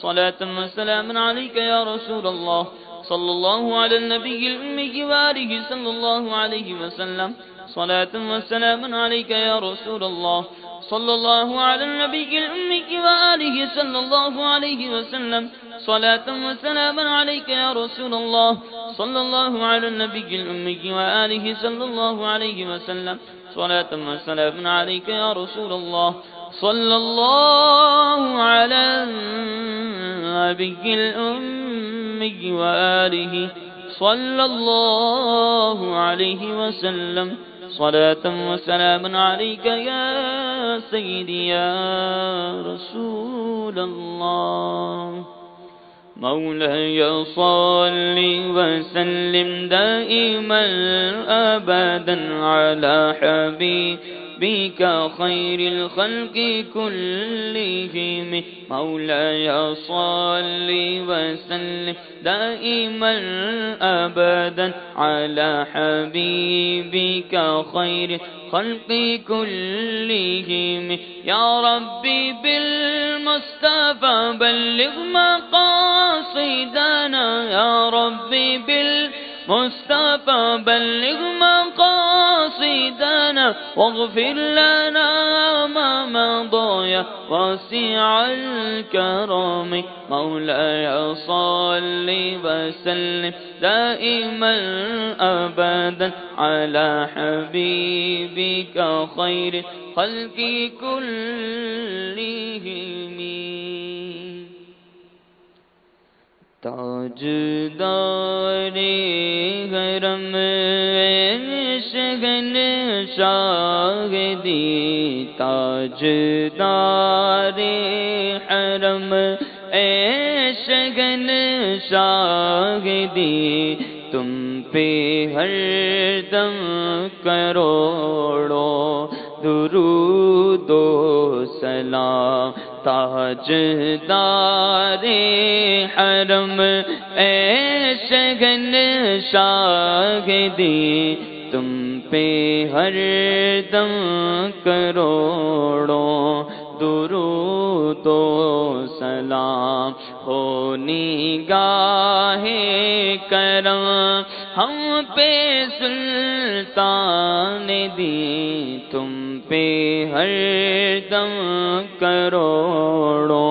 صلاة وسلام عليك يا رسول الله. صلى الله على النبي الأمي وآله صلى الله عليه وسلم. صلاة وسلام عليك يا رسول الله. صلى الله على النبي الأمي وآله صلى الله عليه وسلم. صلاة وسلام عليك يا رسول الله. صلى الله على النبي الأمي وآله صلى الله عليه وسلم. صلاة وسلام عليك يا رسول الله. صلى الله على النبي الأمي وآله صلى الله عليه وسلم. صلاة وسلام عليك يا سيدي يا رسول الله. مولاي صل وسلم دائما أبدا على حبيبك خير الخلق كلهم مولاي صل وسلم دائما أبدا على حبيبك خير الخلق كلهم يا ربي بالمصطفى بلغ مقاصدنا بالمصطفى بلغ مقاصدنا واغفر لنا ما مضى يا واسع الكرم. مولاي صل وسلم دائما أبدا على حبيبك خير خلق كلهم. تاج دار حرم شگن شاہدی تاج دار حرم اے شگن شاہدی تم پہ ہر دم کروڑو درود و سلام تاج دار حرم اے شگن شاہدی تم پہ ہر دم کروڑ کروڑوں درو تو سلام ہونی گاہ کرم، ہم پہ سن نے دی تم پہ ہر دم کروڑوں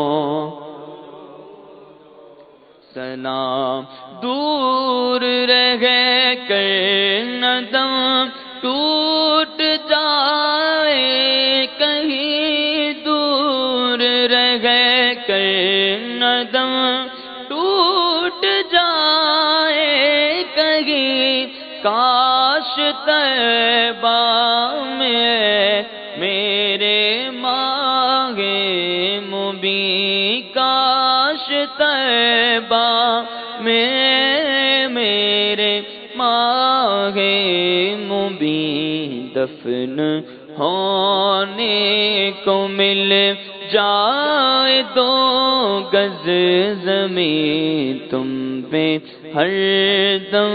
سلام دور رہ گئے کر ندم ٹوٹ کاش میں میرے مانگے مبی کاش تیبہ میں میرے مانگے مبی دفن ہونے کو مل جائے دو گز زمین تم پہ ہر دم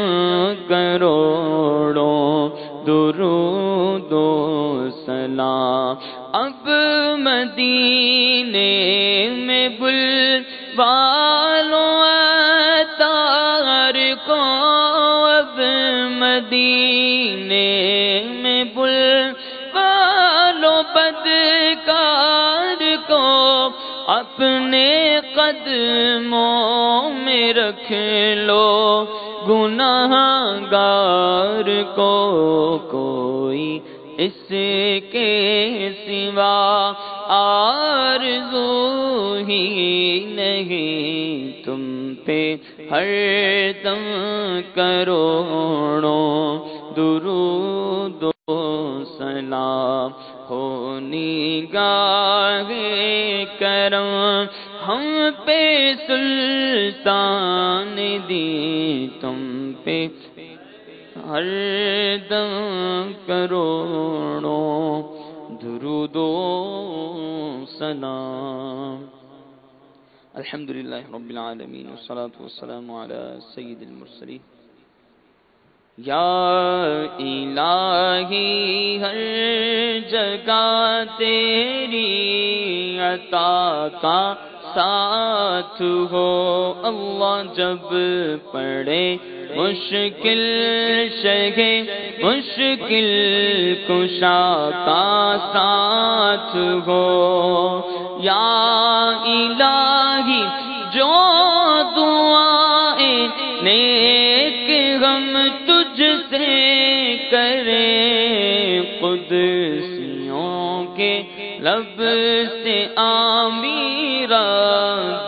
کروڑوں درود دو سلام۔ اب مدینے میں بل رکھ لو گناہ گار کو کوئی اس کے سوا آرزو ہی نہیں تم پہ ہر دم کروڑوں درو دو سلام ہونی گاہ کرم ہم پہ سلطان دی، تم پہ ہر دم کروڑوں درود و سلام۔ الحمد للہ رب العالمین، والصلاة والسلام على سید المرسلین۔ یا الہی، ہر جگہ تیری عطا کا ساتھ ہو اللہ جب پڑے مشکل شگے مشکل کشا کا ساتھ ہو۔ یا الہی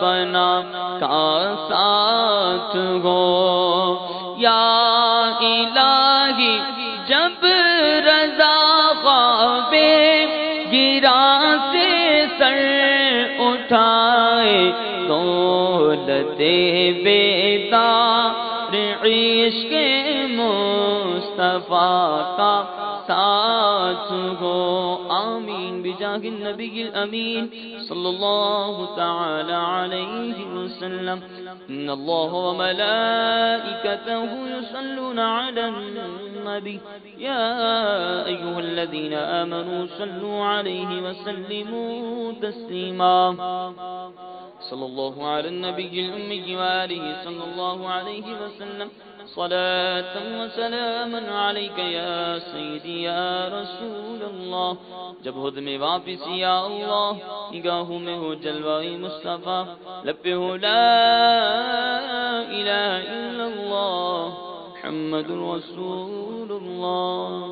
بنا کا ساتھ ہو۔ یا الہی، جب رضا خوابے گرا سے سر اٹھائے، دولت بیدار عشق مصطفیٰ کا ساتھ ہو۔ آمین بجاہ النبی الامین صلی اللہ تعالی علیہ وسلم. ان اللہ وملائکته يصلون على النبي. يا أيها الذين آمنوا صلوا عليه وسلموا تسليما. صلى الله على النبي الأمي وآله صلى الله عليه وسلم. صلاة وسلاما عليك يا سيدي يا رسول الله. جب خود میں واپس یا اللہ، نگاہوں میں ہو جلوائی مصطفیٰ. لب پہ ہو لا الہ الا اللہ، محمد رسول اللہ.